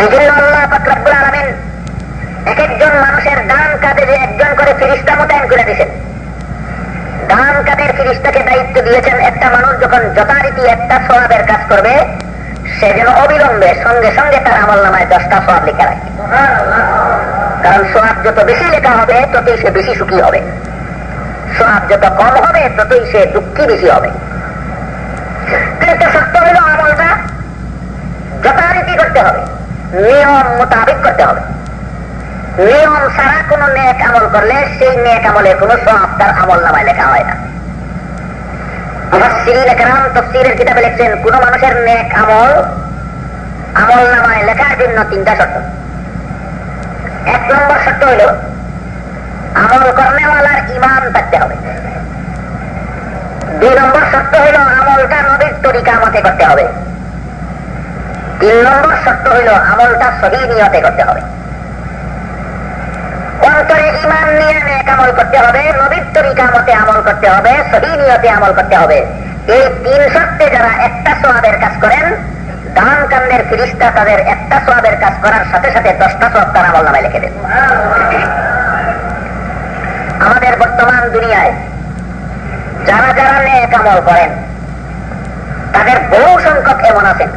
জন্য আল্লাহ আলমিন এক একজন মানুষের ডান কাঁধে যে একজন করে ফিরিস্তা মোতায়েন করে দিয়েছেন। ডান কাঁধের ফিরিস্তাকে দায়িত্ব দিয়েছেন একটা মানুষ যখন যথারীতি একটা সোয়াবের কাজ করবে, সে যেন অবিলম্বে সঙ্গে সঙ্গে তার আমল নামায় দশটা সোয়াব লিখে রাখে। কারণ যত বেশি লেখা হবে, ততই সে বেশি সুখী হবে। সোয়াব যত কম হবে, ততই সে দুঃখী বেশি হবে। কিন্তু সত্য হইল আমলটা। যথারীতি করতে হবে। নিয়ম মোতাবেক করতে হবে। নিয়ম ছাড়া কোন নেক আমল করলে সেই নেক আমলে কোন সব তার আমল নামায় লেখা হয় না। কোন মানুষের নেক আমল আমল নামায় লেখার জন্য তিনটা শর্ত। এক নম্বর শর্ত হইল, আমল কর্মেওয়ালার ইমান থাকতে হবে। দুই নম্বর শর্ত হইল, আমলটা নদীর তরিকা মতে করতে হবে। তিন নম্বর শর্ত হইল আমলটা সহি নিয়তে করতে হবে। একটা সোয়াবের কাজ করার সাথে সাথে আমল নামায় লিখে আমাদের বর্তমান দুনিয়ায় যারা যারা নেক আমল করেন, তাদের বহু সংখ্যক এমন আছেন।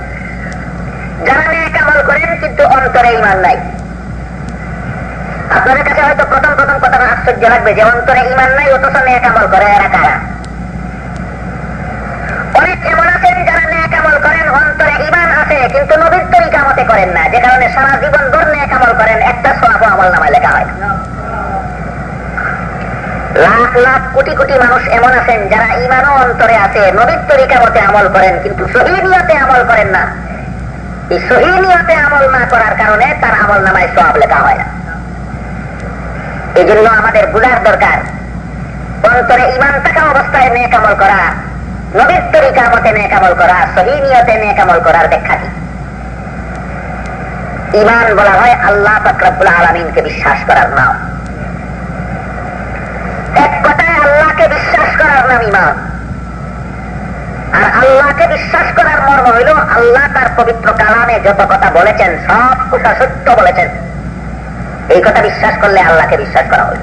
কিন্তু নবীর তরিকা মতে করেন না। যে কারণে সারা জীবন ভর নেক আমল করেন, একটা সোয়াব আমল নামায় লেখা হয়। লাখ লাখ কোটি কোটি মানুষ এমন আছেন যারা ইমানও অন্তরে আছে, নবীর তরিকা মতে আমল করেন, কিন্তু সহি আমল করেন না। এই আমল না করার কারণে তার আমল নামায় সব লেখা হয় না। এই জন্য আমাদের বুঝার দরকার, অন্তরে ইমান থাকা অবস্থায় নেক আমল করা, নবীর তরিকা মতে নেক আমল করা, সহি নিয়তে নেক আমল করার ব্যাখ্যা কি? ইমান বলা হয় আল্লাহ ফকরাবুল আলমিনকে বিশ্বাস করার নাম। এক কথায় আল্লাহকে বিশ্বাস করার নাম ইমান আর আল্লাহকে বিশ্বাস করার মর্ম হইল আল্লাহ তার পবিত্র কালামে যত কথা বলেছেন, সব কথা সত্য বলেছেন। এই কথা বিশ্বাস করলে আল্লাহকে বিশ্বাস করা হইল।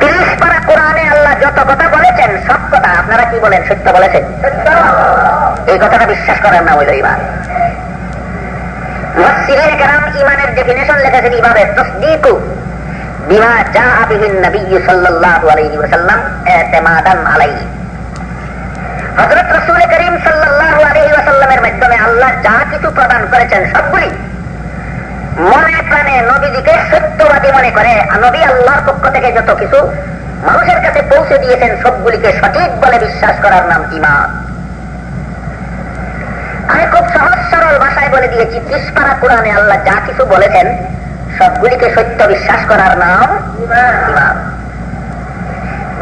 তিরিশ পারা কোরআনে আল্লাহ যত কথা বলেছেন, সব কথা আপনারা কি বলেন, সত্য বলেছেন? এই কথাটা বিশ্বাস করার নাম হইল ইমান ইমানের ডেফিনেশন লেখেছেন হযরত রাসূল করিম সাল্লাল্লাহু আলাইহি ওয়াসাল্লামের মাধ্যমে আল্লাহ যা কিছু প্রদান করেছেন সবগুলি মনে প্রাণে নবীজিকে সত্যবাদী মনে করে নবী আল্লাহর পক্ষ থেকে যত কিছু মানুষের কাছে পৌঁছে দিয়েছেন সবগুলিকে সঠিক বলে বিশ্বাস করার নাম ইমান আমি খুব সহজ সরল ভাষায় বলে দিয়েছি ত্রিশ কোরআনে আল্লাহ যা কিছু বলেছেন, সবগুলিকে সত্য বিশ্বাস করার নাম ইমান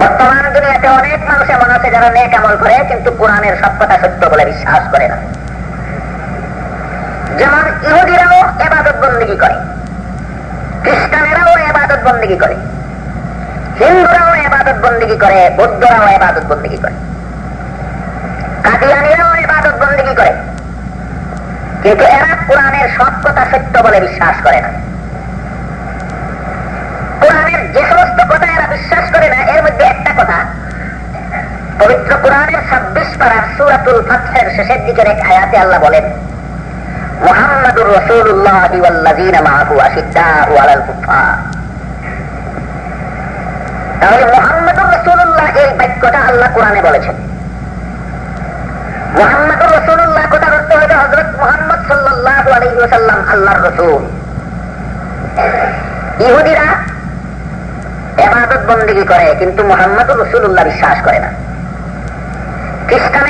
বর্তমান দুনিয়াতে অনেক মানুষ এমন আছে যারা নেক আমল করে, কিন্তু কোরআনের সব কথা সত্য বলে বিশ্বাস করে না। যেমন ইহুদিরাও এবাদত বন্দী করে, খ্রিস্টানেরাও এবাদত বন্দী করে, হিন্দুরাও এবাদত বন্দী করে, বৌদ্ধরাও এবাদত বন্দী করে, কাদিয়ানিরাও এবাদত বন্দী করে, কিন্তু এরা কোরআনের সব কথা সত্য বলে বিশ্বাস করে না। কোরআনের যে সমস্ত কথা এরা বিশ্বাস করে না এর মধ্যে একটা কথা পবিত্র কোরআনের ছাব্বিশ পাড়ার সুরাতুল ফাথের শেষের দিকের এক আয়াতে আল্লাহ বলেন, মোহাম্মদুর রসুল্লাহ মাহু আশিদ্দাহু আলাল তাহলে মোহাম্মদুর রসুল্লাহ এই বাক্যটা আল্লাহ কোরআনে বলেছেন। মোহাম্মদুর রসুল্লাহ কথার অর্থ হচ্ছে হজরত মোহাম্মদ সাল্লাহ আলহিসাল্লাম আল্লাহর রসুল। ইহুদিরা করে, কিন্তু রসুল্লাহ বিশ্বাস করে না। আল্লাহর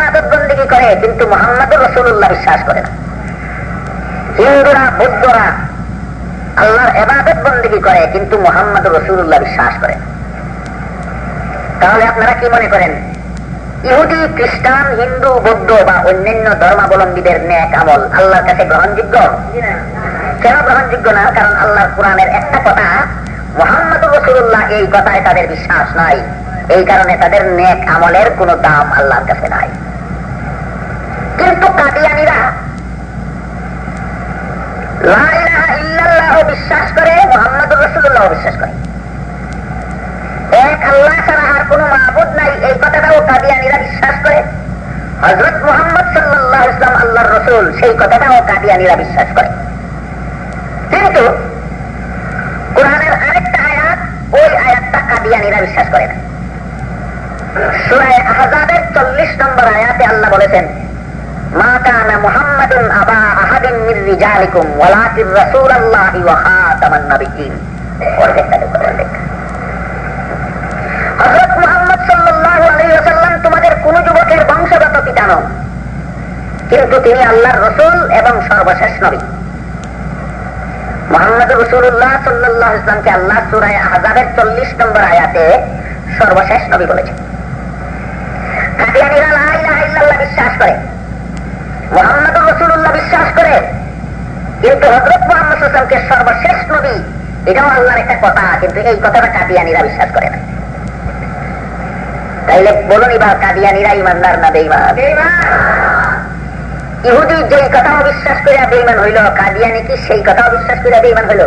এবাদত বন্দী করে, কিন্তু মোহাম্মদুর রসুল্লাহ বিশ্বাস করে না। হিন্দুরা, বৌদ্ধরা আল্লাহর এবাদত বন্দী করে, কিন্তু মোহাম্মদ রসুল্লাহ বিশ্বাস করে তাহলে আপনারা কি মনে করেন? ইহুদি, খ্রিস্টান, হিন্দু, বৌদ্ধ বা অন্যান্য ধর্মাবলম্বীদের ন্যাক আমল আল্লাহর কাছে গ্রহণযোগ্য? কেন গ্রহণযোগ্য না? কারণ আল্লাহর কোরআনের একটা কথা মোহাম্মদ রসুল্লাহ এই কথায় তাদের বিশ্বাস নাই। এই কারণে তাদের নেক আমলের কোনো দাম আল্লাহর কাছে নাই। কিন্তু কাদিয়ানিরা বিশ্বাস করে মোহাম্মদ রসুল্লাহ বিশ্বাস করে। এক আল্লাহ ছাড়া আর কোন মাহবুদ নাই, এই কথাটাও কাদিয়ানিরা বিশ্বাস করে। হজরত মোহাম্মদ সাল্লাহ ইসলাম আল্লাহ রসুল, সেই কথাটাও কাদিয়ানিরা বিশ্বাস করে। কিন্তু কোরআনের আরেকটা আয়াত, ওই আয়াতটা কাদিয়ানিরা বিশ্বাস করে না। সুরায় আহজাদের চল্লিশ নম্বর আয়াতে আল্লাহ বলেছেন মুহাম্মাদুন আবা তোমাদের কোন যুবকের বংশগত পিতা নন। কিন্তু তিনি আল্লাহর রসুল এবং সর্বশেষ নবী। মোহাম্মদ রসুল্লাহ সাল্লাহ ইসলামকে আল্লাহ সুরায় আজাদের চল্লিশ নম্বর আয়াতে সর্বশেষ নবী বলেছেন। বিশ্বাস করে। বিশ্বাস করে। কিন্তু হজরত মোহাম্মদ ইসলামকে সর্বশেষ নবী, এটাও আল্লাহর একটা কথা, কিন্তু এই কথাটা কাদিয়ানিরা বিশ্বাস করে না। তাইলে বলুন এবার কাদিয়ানিরা ইমানদার না বেইমান ইহুদি যেই কথাও বিশ্বাস করিয়া বেইমান হইল, কাদিয়ানি কি সেই কথাও বিশ্বাস করিয়া বেইমান হইল?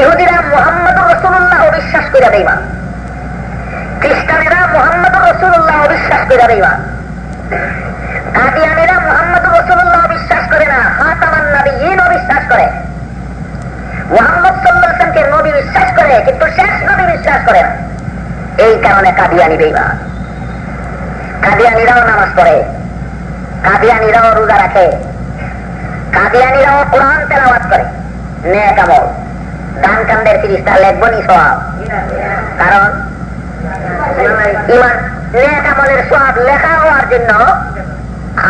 ইহুদিরা মোহাম্মদ রসুল্লাহ অবিশ্বাস করিয়া বেইমান খ্রিস্টানেরা মোহাম্মদ রসুল্লাহ অবিশ্বাস করিয়া বেইমান কাদিয়ানিরা মোহাম্মদ সাল্লাহকে নবী বিশ্বাস করে, কিন্তু শেষ নবী বিশ্বাস করে এই কারণে কাদিয়ানি বেইমান কাদিয়ানিরাও নামাজ পড়ে, কাদিয়ানিরাও রোজা রাখে, কাদিয়ানিরাও কোরআন তেলাওয়াত করে। নেক আমল। দান কান্দের ফিরিস্তা লেখবনি সব কারণ ইমান, নেক আমলের সব লেখা হওয়ার জন্য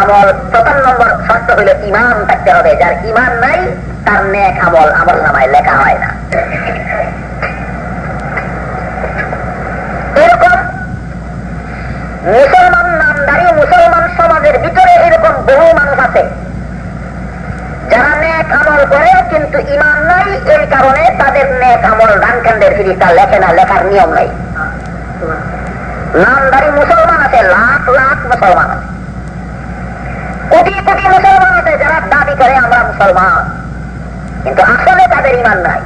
আমল প্রথম নম্বর শর্ত হইল ইমান থাকতে হবে। যার ইমান নাই, তার নেক আমল আমল নামায় লেখা হয় না। এরকম মুসলমান নামদারি মুসলমান সমাজের ভিতরে এরকম বহু মানুষ আছে। যারা নেক আমল করে কিন্তু ইমান নাই, এই কারণে তাদের নেক আমল ডানকান্দের ফিরিস্তা লেখে না, লেখার নিয়ম নাই। নামদারি মুসলমান আছে, লাখ লাখ মুসলমান আছে কোটি কোটি মুসলমান আছে যারা দাবি করে আমরা মুসলমান। কিন্তু আসলে তাদের ইমান নাই।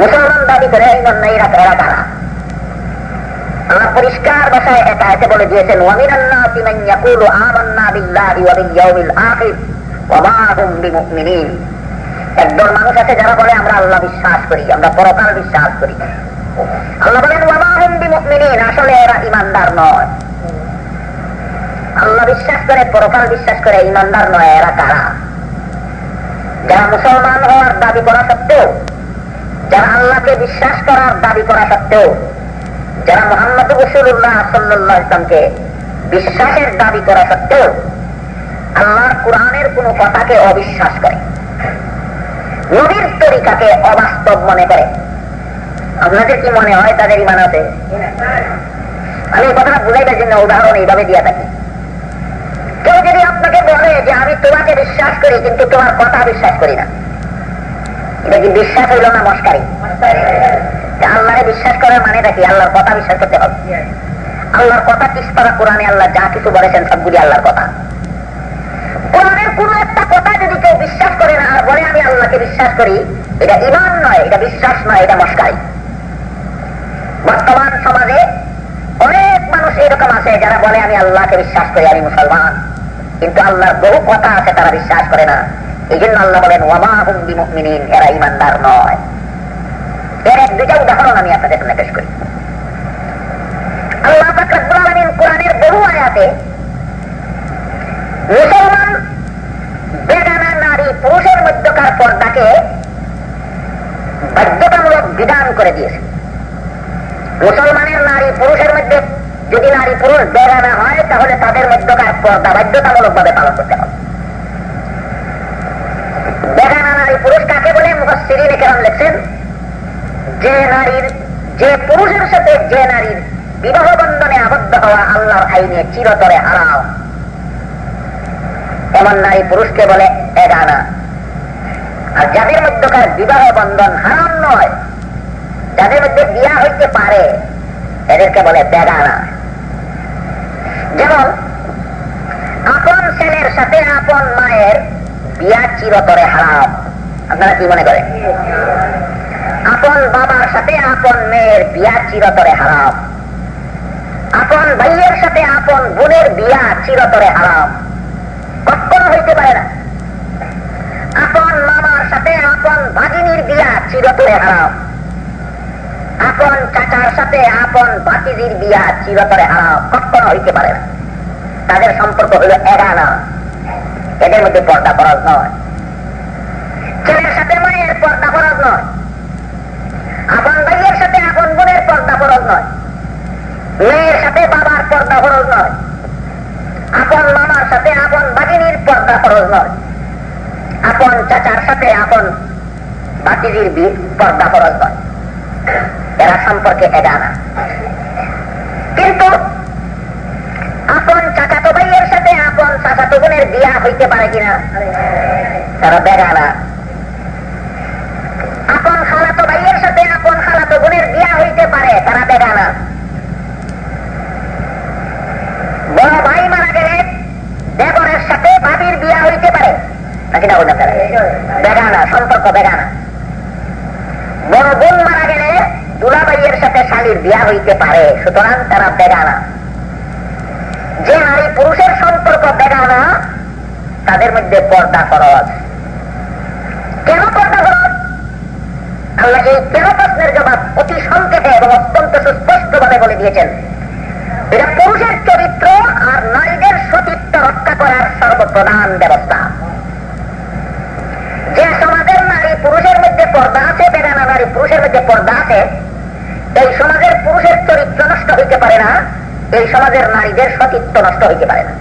মুসলমান দাবি করে ইমান নাই, এরা এরা তারা আল্লাহ পরিষ্কার ভাষায় এটা এতে বলে দিয়েছেন একদল মানুষ আছে যারা বলে, আমরা আল্লাহ বিশ্বাস করি, আমরা পরকাল বিশ্বাস করি। আল্লাহ বলেন আসলে এরা ইমানদার নয়। আল্লাহ বিশ্বাস করে, পরকাল বিশ্বাস করে, ইমানদার নয়, এরা কারা? যারা মুসলমান হওয়ার দাবি করা সত্ত্বেও, যারা আল্লাহকে বিশ্বাস করার দাবি করা সত্ত্বেও, যারা মোহাম্মদ রসুল্লাহ সাল্লাহ ইসলামকে বিশ্বাসের দাবি করা সত্ত্বেও, আল্লাহর কোরআনের কোন কথাকে অবিশ্বাস করে। নবীর তরিকাকে অবাস্তব মনে করে। আপনাদের কি মনে হয় তাদের ইমান আছে? আমি কথাটা বুঝাইবার জন্য উদাহরণ এইভাবে দিয়ে থাকি। কেউ বলে যে আমি তোমাকে বিশ্বাস করি, কিন্তু তোমার কথা বিশ্বাস করি না। এটা কি বিশ্বাস হইল না মস্কারি? আল্লাহরে বিশ্বাস করার মানে কি? আল্লাহর কথা বিশ্বাস করতে হবে। আল্লাহর কথা কিসপাড়া কোরআনে আল্লাহ যা কিছু বলেছেন সবগুলি আল্লাহর কথা। কোরআনের কোন একটা কথা যদি কেউ বিশ্বাস করে না, আর বলে আমি আল্লাহকে বিশ্বাস করি, এটা ইমান নয়, এটা বিশ্বাস নয়, এটা মস্কারি। বর্তমান সমাজে অনেক মানুষ এরকম আছে যারা বলে, আমি আল্লাহকে বিশ্বাস করি, আমি মুসলমান। কিন্তু আল্লাহর বহু কথা আছে, তারা বিশ্বাস করে না। এই জন্য আল্লাহ বলেন, ওয়ামা বিমিন এরা ইমানদার নয়। এর এক দুইটা উদাহরণ আমি আপনাদের সামনে পেশ করি। আয়াতে মুসলমান বেগানা নারী, পুরুষের মধ্যকার পর্দাকে বাধ্যতামূলক বিধান করে দিয়েছে। মুসলমানের নারী, পুরুষের মধ্যে যদি নারী পুরুষ বেগানা হয়, তাহলে তাদের মধ্যকার পর্দা বাধ্যতামূলক ভাবে পালন করতে হবে। বেগানা নারী পুরুষ কাকে বলে? মুখশ্রী কেমন লেখছেন, যে নারীর, যে পুরুষের সাথে যে নারীর বিবাহ বন্ধনে আবদ্ধ হওয়া আল্লাহর আইনে চিরতরে হারাও এমন নারী পুরুষকে বলে এগানা। আর যাদের মধ্যকার বিবাহ বন্ধন হারাম নয়, যাদের মধ্যে বিয়া হইতে পারে, এদেরকে বলে বেগানা। যেমন আপন ছেলের সাথে আপন মায়ের বিয়া চিরতরে হারাম। আপনারা কি মনে করেন? আপন বাবার সাথে আপন মেয়ের বিয়া চিরতরে হারাম। আপন ভাইয়ের সাথে আপন বোনের বিয়া চিরতরে হারাম। কখনো হইতে পারে না। আপন মামার সাথে আপন ভাগিনীর বিয়া চিরতরে হারাম। আপন চাচার সাথে আপন ভাতিজির বিয়া চিরতরে হারাম, কখনো হইতে পারে না। তাদের সম্পর্ক হইল এগানা। এদের মধ্যে পর্দা ফরজ নয়। ছেলের সাথে মায়ের পর্দা ফরজ নয়। আপন ভাইয়ের সাথে আপন বোনের পর্দা ফরজ নয়। মেয়ের সাথে বাবার পর্দা ফরজ নয়। আপন মামার সাথে আপন বাগিনীর পর্দা ফরজ নয়। আপন চাচার সাথে আপন বাতিজির পর্দা ফরজ নয়। সম্পর্কে এগানা কিন্তু আপন চাচাতো ভাইয়ের সাথে আপন চাচাতো বোনের বিয়া হইতে পারে কিনা? তারা বেগানা আপন খালাতো ভাইয়ের সাথে আপন খালাতো বোনের বিয়া হইতে পারে, তারা বেগানা বড় ভাই মারা গেলে দেবরের সাথে বাবির বিয়া হইতে পারে। নাকি না বেগানা সম্পর্ক বেগানা বড় বোন মারা গেলে দুলাবাইয়ের সাথে শালির বিয়া হইতে পারে, সুতরাং তারা বেগানা। যে নারী পুরুষের সম্পর্ক বেগানা, তাদের মধ্যে পর্দা খরচ কেন পর্দা খরচ আল্লাহ এই কেন প্রশ্নের জবাব অতি সংক্ষেপে এবং অত্যন্ত সুস্পষ্ট ভাবে বলে দিয়েছেন। এটা পুরুষের চরিত্র আর নারীদের সতীত্ব রক্ষা করার সর্বপ্রধান ব্যবস্থা। যে সমাজের নারী পুরুষের মধ্যে পর্দা আছে, বেগানা নারী পুরুষের মধ্যে পর্দা আছে এই সমাজের পুরুষের চরিত্র নষ্ট হইতে পারে না, এই সমাজের নারীদের সতীত্ব নষ্ট হইতে পারে না।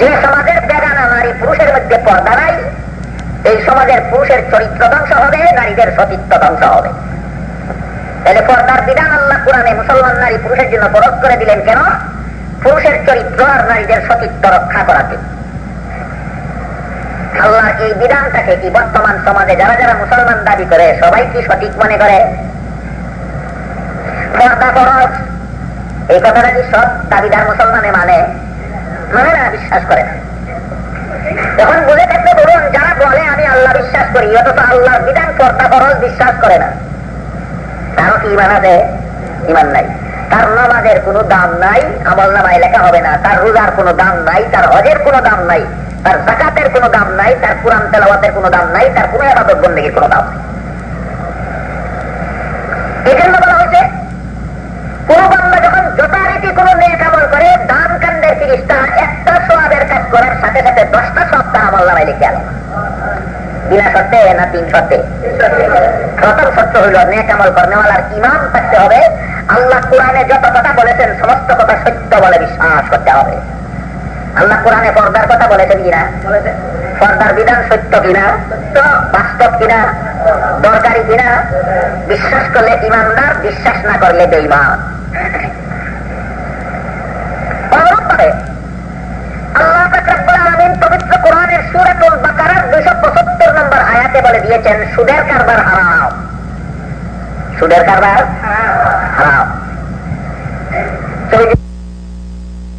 যে সমাজের বেগানা নারী পুরুষের মধ্যে পর্দা নাই, এই সমাজের পুরুষের চরিত্র ধ্বংস হবে, নারীদের সতীত্ব ধ্বংস হবে। তাহলে পর্দার বিধান আল্লাহ কোরআনে মুসলমান নারী পুরুষের জন্য বরফ করে দিলেন কেন? পুরুষের চরিত্র আর নারীদের সতীত্ব রক্ষা করাতে আল্লাহ এই বিধানটাকে কি বর্তমান সমাজে যারা যারা মুসলমান দাবি করে, সবাই কি সঠিক মনে করে? মানে? যারা বলে আমি আল্লাহ বিশ্বাস করি, অথচ আল্লাহর বিধান পর্দা খরচ বিশ্বাস করে না। তারও কি ইমান আছে? ইমান নাই। তার নামাজের কোনো দাম নাই, আমল নামায় লেখা হবে না। তার রোজার কোনো দাম নাই, তার হজের কোনো দাম নাই, তার জাকাতের কোনো দাম নাই, তার কোরআন তেলাওয়াতের কোনো দাম নাই, তার কোনো আবাদত বন্দীর কোনো দাম নাই। বিনা শর্তে না তিন শর্তে প্রথম শর্ত হইল নেক আমল কর্নেওয়ালার ইমাম থাকতে হবে। আল্লাহ কোরআনে যত কথা বলেছেন সমস্ত কথা সত্য বলে বিশ্বাস করতে হবে। আল্লাহ কোরআনে পর্দার কথা বলেছেন কিনা? পর্দার বিধান সত্য কিনা? বাস্তব কিনা? দরকারি কিনা? বিশ্বাস করলে ইমানদার বিশ্বাস না করলে বেইমান অনুরূপভাবে আল্লাহ রব্বুল আলামিন পবিত্র কোরআনের সূরাতুল বাকারার 275 নম্বর আয়াতে বলে দিয়েছেন সুদের কারবার হারাম। সুদের কারবার?